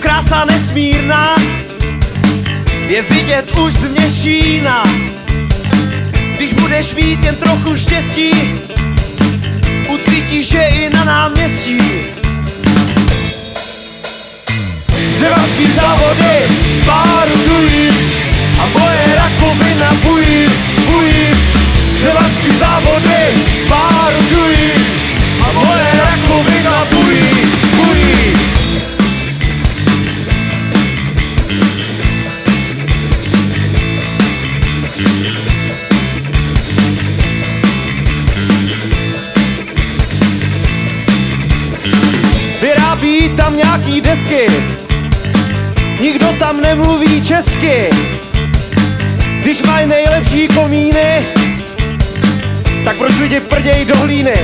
krása nesmírná, je vidět už z měšína. Když budeš mít jen trochu štěstí, ucítíš, že i na náměstí. Dřevařský závody párudují a moje rakovina bují. Tam nějaký desky, nikdo tam nemluví česky. Když mají nejlepší komíny, tak proč lidi prděj do hlíny?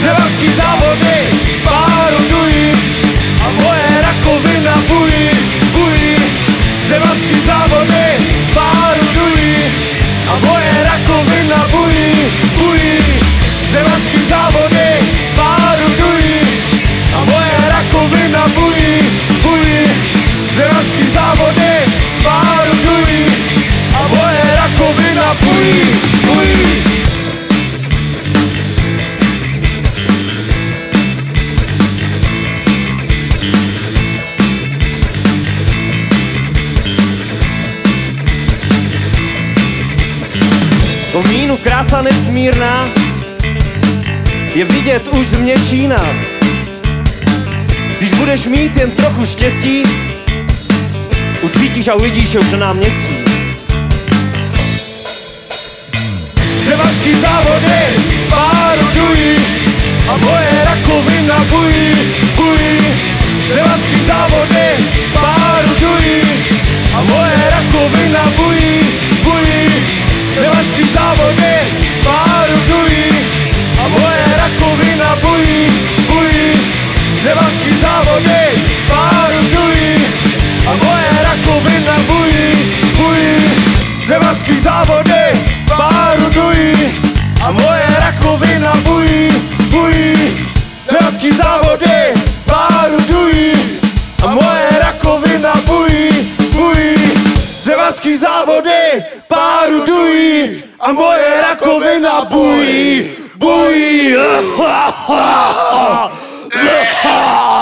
Dřevařský závody Komínu krása nesmírná je vidět už z měšína. Když budeš mít jen trochu štěstí, ucítíš a uvidíš je už na náměstí. Dřevařský závody párodují a moje rakovina bují, bují. Dřevařský závody párodují a moje rakovina bují. Dřevařský závody párodují a moje rakovina bují, bují. Dřevařský závody párodují a moje rakovina bují, bují. Dřevařský závody párodují a moje rakovina bují, bují. Dřevařský závody A moeira comer na é bui, bui. ah, ah, ah, ah.